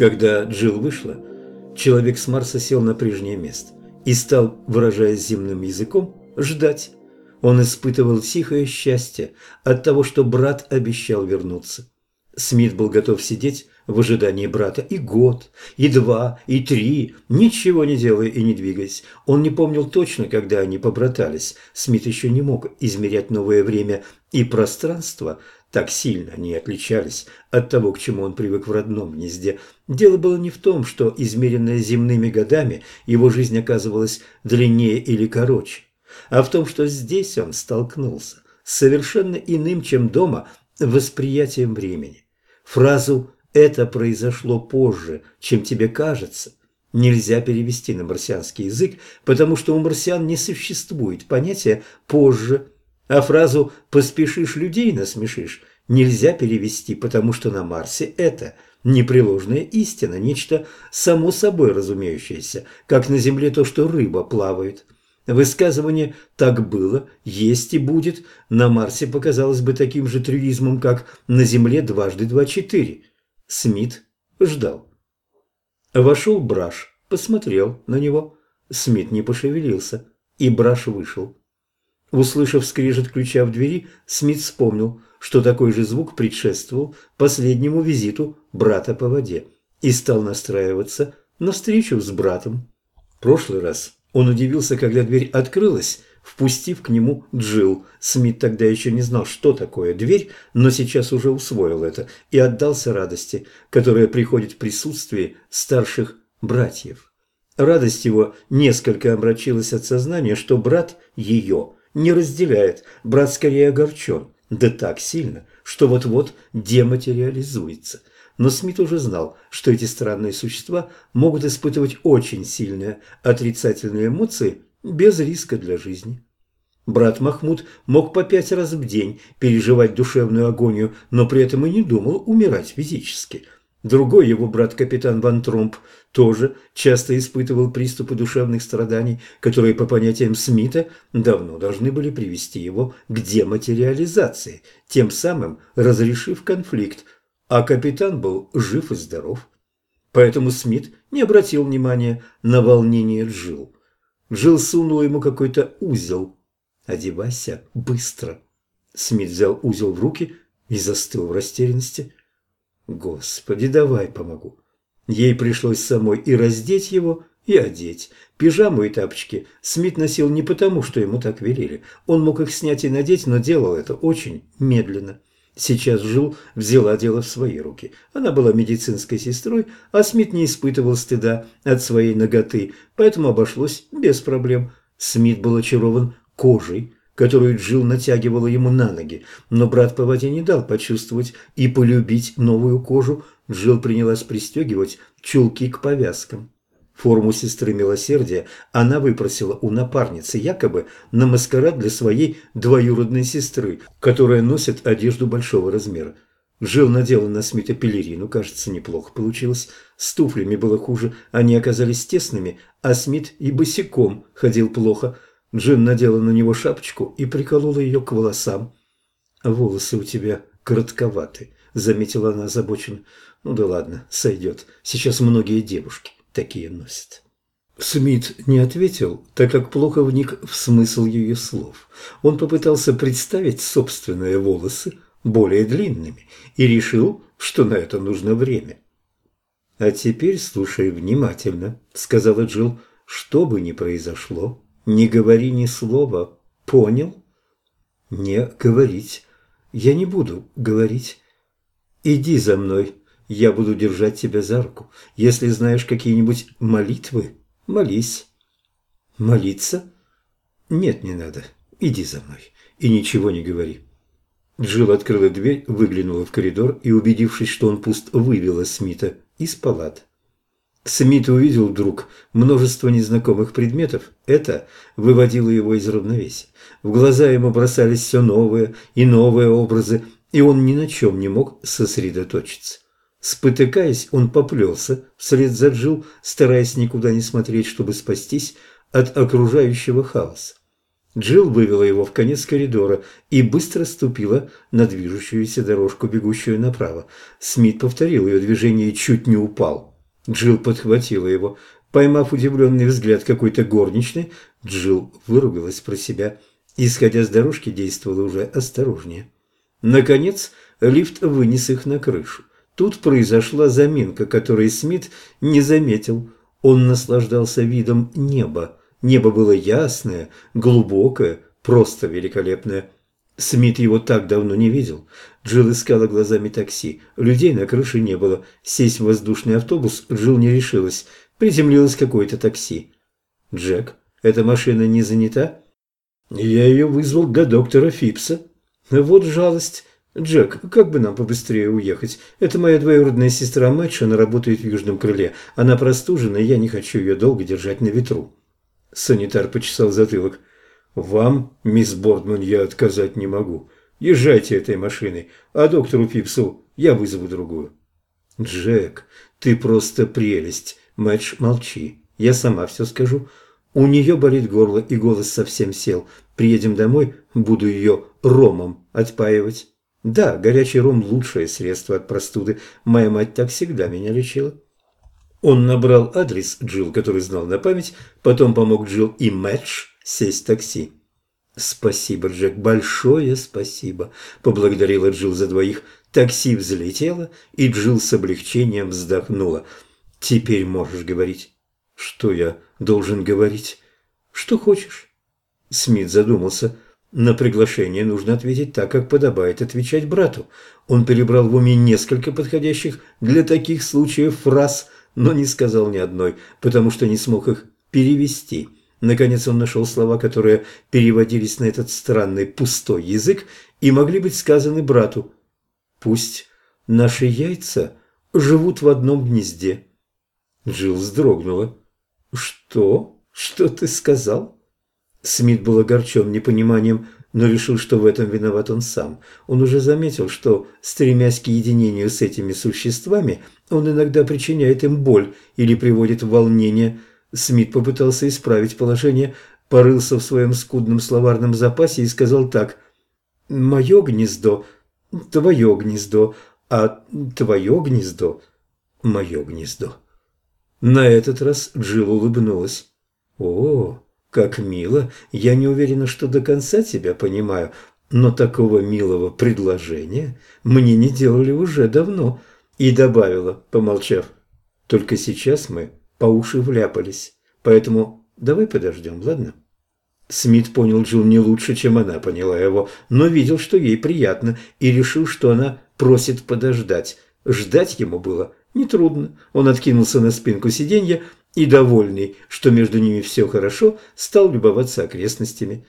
Когда Джилл вышла, человек с Марса сел на прежнее место и стал, выражаясь земным языком, ждать. Он испытывал тихое счастье от того, что брат обещал вернуться. Смит был готов сидеть в ожидании брата и год, и два, и три, ничего не делая и не двигаясь. Он не помнил точно, когда они побратались. Смит еще не мог измерять новое время и пространство, так сильно они отличались от того, к чему он привык в родном гнезде. Дело было не в том, что, измеренное земными годами, его жизнь оказывалась длиннее или короче, а в том, что здесь он столкнулся с совершенно иным, чем дома, восприятием времени. Фразу «это произошло позже, чем тебе кажется» нельзя перевести на марсианский язык, потому что у марсиан не существует понятия «позже», а фразу «поспешишь людей насмешишь» нельзя перевести, потому что на Марсе это непреложная истина, нечто само собой разумеющееся, как на Земле то, что рыба плавает. Высказывание «так было», «есть и будет» на Марсе показалось бы таким же трюизмом, как на Земле дважды два четыре. Смит ждал. Вошел Браш, посмотрел на него. Смит не пошевелился, и Браш вышел. Услышав скрежет ключа в двери, Смит вспомнил, что такой же звук предшествовал последнему визиту брата по воде и стал настраиваться на встречу с братом. В прошлый раз он удивился, когда дверь открылась, впустив к нему Джилл. Смит тогда еще не знал, что такое дверь, но сейчас уже усвоил это и отдался радости, которая приходит в присутствии старших братьев. Радость его несколько омрачилась от сознания, что брат ее – не разделяет, брат скорее огорчен, да так сильно, что вот-вот дематериализуется. Но Смит уже знал, что эти странные существа могут испытывать очень сильные отрицательные эмоции без риска для жизни. Брат Махмуд мог по пять раз в день переживать душевную агонию, но при этом и не думал умирать физически – Другой его брат, капитан Ван Тромп, тоже часто испытывал приступы душевных страданий, которые, по понятиям Смита, давно должны были привести его к дематериализации, тем самым разрешив конфликт, а капитан был жив и здоров. Поэтому Смит не обратил внимания на волнение Джил. Джил сунул ему какой-то узел. «Одевайся быстро!» Смит взял узел в руки и застыл в растерянности – Господи, давай помогу. Ей пришлось самой и раздеть его, и одеть. Пижаму и тапочки Смит носил не потому, что ему так велели. Он мог их снять и надеть, но делал это очень медленно. Сейчас Жил взяла дело в свои руки. Она была медицинской сестрой, а Смит не испытывал стыда от своей ноготы, поэтому обошлось без проблем. Смит был очарован кожей, которую Джилл натягивала ему на ноги, но брат по воде не дал почувствовать и полюбить новую кожу. Джилл принялась пристегивать чулки к повязкам. Форму сестры милосердия она выпросила у напарницы, якобы на маскарад для своей двоюродной сестры, которая носит одежду большого размера. Жил надела на Смита пелерину, кажется, неплохо получилось. С туфлями было хуже, они оказались тесными, а Смит и босиком ходил плохо – Джин надела на него шапочку и приколола ее к волосам. «Волосы у тебя коротковаты», — заметила она озабоченно. «Ну да ладно, сойдет. Сейчас многие девушки такие носят». Смит не ответил, так как плохо вник в смысл ее слов. Он попытался представить собственные волосы более длинными и решил, что на это нужно время. «А теперь слушай внимательно», — сказала Джилл, — «что бы ни произошло, не говори ни слова. Понял? Не говорить. Я не буду говорить. Иди за мной. Я буду держать тебя за руку. Если знаешь какие-нибудь молитвы, молись. Молиться? Нет, не надо. Иди за мной. И ничего не говори. Джилл открыла дверь, выглянула в коридор и, убедившись, что он пуст, вывела Смита из палат. Смит увидел вдруг множество незнакомых предметов. Это выводило его из равновесия. В глаза ему бросались все новые и новые образы, и он ни на чем не мог сосредоточиться. Спотыкаясь, он поплелся вслед за Джил, стараясь никуда не смотреть, чтобы спастись от окружающего хаоса. Джилл вывела его в конец коридора и быстро ступила на движущуюся дорожку, бегущую направо. Смит повторил ее движение и чуть не упал. Джилл подхватила его. Поймав удивленный взгляд какой-то горничной, Джилл выругалась про себя. Исходя с дорожки, действовала уже осторожнее. Наконец, лифт вынес их на крышу. Тут произошла заминка, которой Смит не заметил. Он наслаждался видом неба. Небо было ясное, глубокое, просто великолепное. Смит его так давно не видел. Джилл искала глазами такси. Людей на крыше не было. Сесть в воздушный автобус Джилл не решилась. Приземлилось какое-то такси. «Джек, эта машина не занята?» «Я ее вызвал для доктора Фипса». «Вот жалость. Джек, как бы нам побыстрее уехать? Это моя двоюродная сестра Мэтч, она работает в Южном крыле. Она простужена, и я не хочу ее долго держать на ветру». Санитар почесал затылок. «Вам, мисс Бордман, я отказать не могу. Езжайте этой машиной, а доктору Пипсу я вызову другую». «Джек, ты просто прелесть. Мэтч, молчи. Я сама все скажу. У нее болит горло, и голос совсем сел. Приедем домой, буду ее ромом отпаивать». «Да, горячий ром – лучшее средство от простуды. Моя мать так всегда меня лечила». Он набрал адрес Джилл, который знал на память, потом помог Джилл и Мэтч сесть в такси. «Спасибо, Джек, большое спасибо», – поблагодарила Джилл за двоих. Такси взлетело, и Джилл с облегчением вздохнула. «Теперь можешь говорить». «Что я должен говорить?» «Что хочешь». Смит задумался. На приглашение нужно ответить так, как подобает отвечать брату. Он перебрал в уме несколько подходящих для таких случаев фраз, но не сказал ни одной, потому что не смог их перевести. Наконец он нашел слова, которые переводились на этот странный пустой язык и могли быть сказаны брату. «Пусть наши яйца живут в одном гнезде». Джилл вздрогнула. «Что? Что ты сказал?» Смит был огорчен непониманием, но решил, что в этом виноват он сам. Он уже заметил, что, стремясь к единению с этими существами, он иногда причиняет им боль или приводит в волнение – Смит попытался исправить положение, порылся в своем скудном словарном запасе и сказал так «Мое гнездо, твое гнездо, а твое гнездо, мое гнездо». На этот раз Джилл улыбнулась. «О, как мило! Я не уверена, что до конца тебя понимаю, но такого милого предложения мне не делали уже давно». И добавила, помолчав, «Только сейчас мы по уши вляпались. Поэтому давай подождем, ладно?» Смит понял Джилл не лучше, чем она поняла его, но видел, что ей приятно, и решил, что она просит подождать. Ждать ему было нетрудно. Он откинулся на спинку сиденья и, довольный, что между ними все хорошо, стал любоваться окрестностями.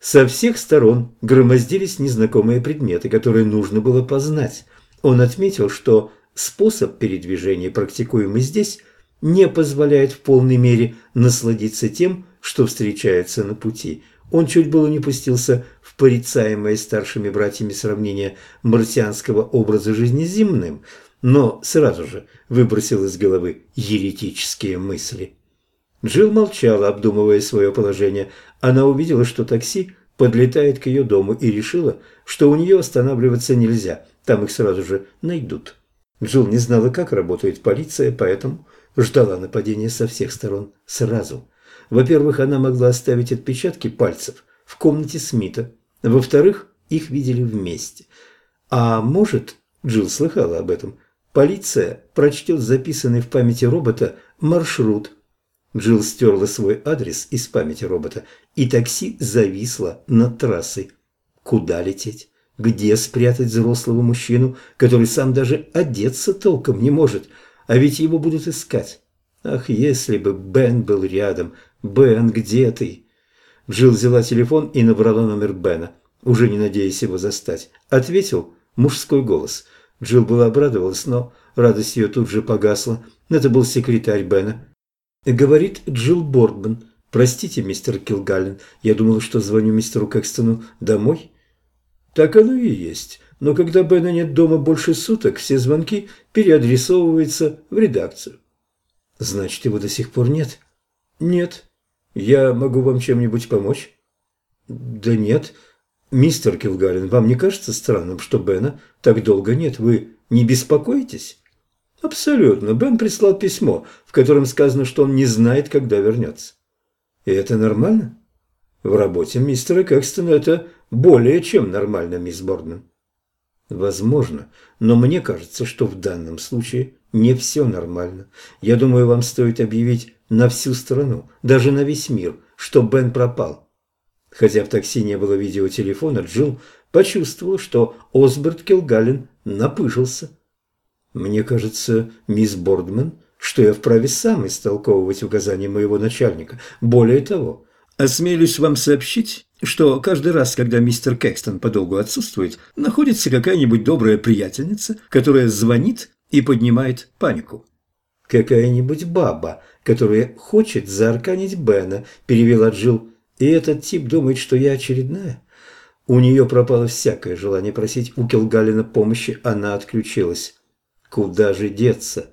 Со всех сторон громоздились незнакомые предметы, которые нужно было познать. Он отметил, что способ передвижения, практикуемый здесь – не позволяет в полной мере насладиться тем, что встречается на пути. Он чуть было не пустился в порицаемое старшими братьями сравнение марсианского образа жизни с земным, но сразу же выбросил из головы еретические мысли. Джилл молчала, обдумывая свое положение. Она увидела, что такси подлетает к ее дому и решила, что у нее останавливаться нельзя, там их сразу же найдут. Джилл не знала, как работает полиция, поэтому ждала нападения со всех сторон сразу. Во-первых, она могла оставить отпечатки пальцев в комнате Смита. Во-вторых, их видели вместе. А может, Джилл слыхала об этом, полиция прочтет записанный в памяти робота маршрут. Джилл стерла свой адрес из памяти робота, и такси зависло над трассой. Куда лететь? Где спрятать взрослого мужчину, который сам даже одеться толком не может – а ведь его будут искать. Ах, если бы Бен был рядом. Бен, где ты? Джилл взяла телефон и набрала номер Бена, уже не надеясь его застать. Ответил мужской голос. Джилл была обрадовалась, но радость ее тут же погасла. Это был секретарь Бена. Говорит Джилл Бордман. «Простите, мистер Килгаллен, я думал, что звоню мистеру Кэкстону домой». «Так оно и есть но когда Бена нет дома больше суток, все звонки переадресовываются в редакцию. Значит, его до сих пор нет? Нет. Я могу вам чем-нибудь помочь? Да нет. Мистер Килгарин, вам не кажется странным, что Бена так долго нет? Вы не беспокоитесь? Абсолютно. Бен прислал письмо, в котором сказано, что он не знает, когда вернется. И это нормально? В работе мистера Кэкстона это более чем нормально, мисс Бордман. Возможно, но мне кажется, что в данном случае не все нормально. Я думаю, вам стоит объявить на всю страну, даже на весь мир, что Бен пропал. Хотя в такси не было видеотелефона, Джилл почувствовал, что Осберт Килгален напыжился. Мне кажется, мисс Бордман, что я вправе сам истолковывать указания моего начальника. Более того, осмелюсь вам сообщить, что каждый раз, когда мистер Кэкстон подолгу отсутствует, находится какая-нибудь добрая приятельница, которая звонит и поднимает панику. «Какая-нибудь баба, которая хочет заарканить Бена», – перевела Джилл. «И этот тип думает, что я очередная?» У нее пропало всякое желание просить у Келгалина помощи, она отключилась. Куда же деться?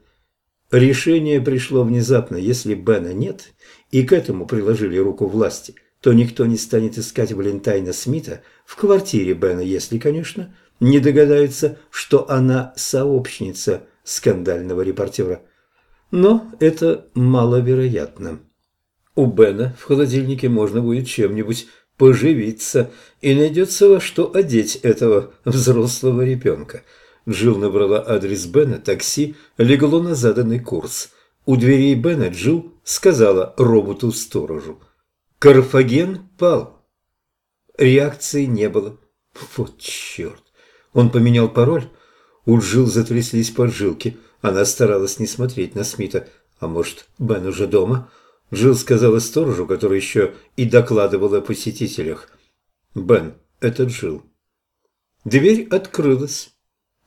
Решение пришло внезапно. Если Бена нет, и к этому приложили руку власти, то никто не станет искать Валентайна Смита в квартире Бена, если, конечно, не догадается, что она сообщница скандального репортера. Но это маловероятно. У Бена в холодильнике можно будет чем-нибудь поживиться, и найдется во что одеть этого взрослого ребенка. Джилл набрала адрес Бена, такси легло на заданный курс. У дверей Бена Джилл сказала роботу-сторожу. «Карфаген пал». Реакции не было. Вот черт. Он поменял пароль. У Джилл затряслись поджилки. Она старалась не смотреть на Смита. А может, Бен уже дома? Джилл сказала сторожу, который еще и докладывал о посетителях. «Бен, это Джилл». Дверь открылась.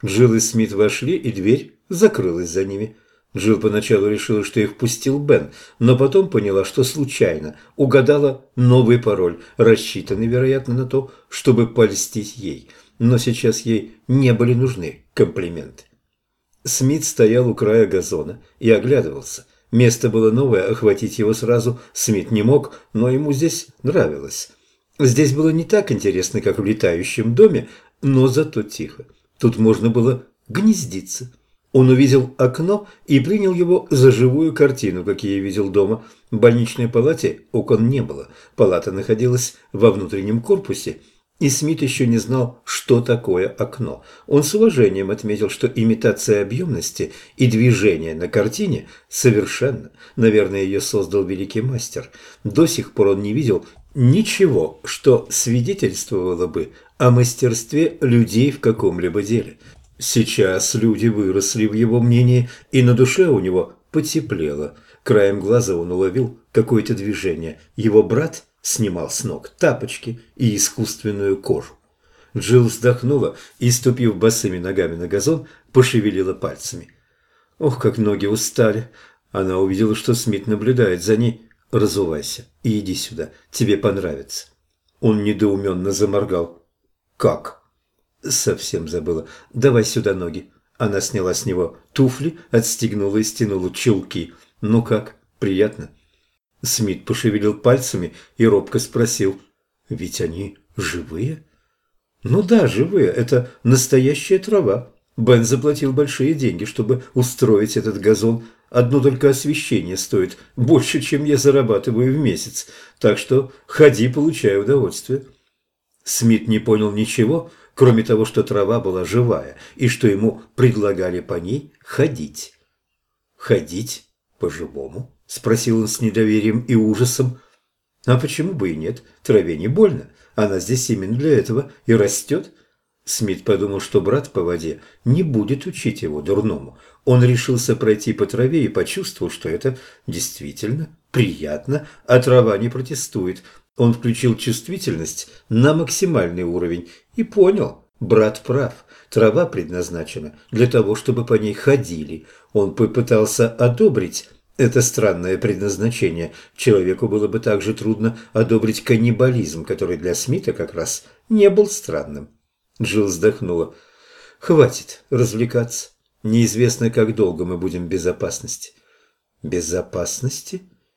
Джилл и Смит вошли, и дверь закрылась за ними. Джилл поначалу решила, что их впустил Бен, но потом поняла, что случайно угадала новый пароль, рассчитанный, вероятно, на то, чтобы польстить ей. Но сейчас ей не были нужны комплименты. Смит стоял у края газона и оглядывался – Место было новое, охватить его сразу Смит не мог, но ему здесь нравилось. Здесь было не так интересно, как в летающем доме, но зато тихо. Тут можно было гнездиться. Он увидел окно и принял его за живую картину, какие видел дома. В больничной палате окон не было. Палата находилась во внутреннем корпусе – и Смит еще не знал, что такое окно. Он с уважением отметил, что имитация объемности и движения на картине совершенно, наверное, ее создал великий мастер. До сих пор он не видел ничего, что свидетельствовало бы о мастерстве людей в каком-либо деле. Сейчас люди выросли в его мнении, и на душе у него потеплело. Краем глаза он уловил какое-то движение. Его брат – снимал с ног тапочки и искусственную кожу. Джилл вздохнула и, ступив босыми ногами на газон, пошевелила пальцами. Ох, как ноги устали! Она увидела, что Смит наблюдает за ней. «Разувайся и иди сюда, тебе понравится». Он недоуменно заморгал. «Как?» «Совсем забыла. Давай сюда ноги». Она сняла с него туфли, отстегнула и стянула чулки. «Ну как, приятно?» Смит пошевелил пальцами и робко спросил, «Ведь они живые?» «Ну да, живые. Это настоящая трава. Бен заплатил большие деньги, чтобы устроить этот газон. Одно только освещение стоит больше, чем я зарабатываю в месяц. Так что ходи, получай удовольствие». Смит не понял ничего, кроме того, что трава была живая и что ему предлагали по ней ходить. Ходить по-живому? – спросил он с недоверием и ужасом. «А почему бы и нет? Траве не больно. Она здесь именно для этого и растет». Смит подумал, что брат по воде не будет учить его дурному. Он решился пройти по траве и почувствовал, что это действительно приятно, а трава не протестует. Он включил чувствительность на максимальный уровень и понял, брат прав. Трава предназначена для того, чтобы по ней ходили. Он попытался одобрить это странное предназначение. Человеку было бы также трудно одобрить каннибализм, который для Смита как раз не был странным. Джилл вздохнула. «Хватит развлекаться. Неизвестно, как долго мы будем в безопасности». «Безопасности?»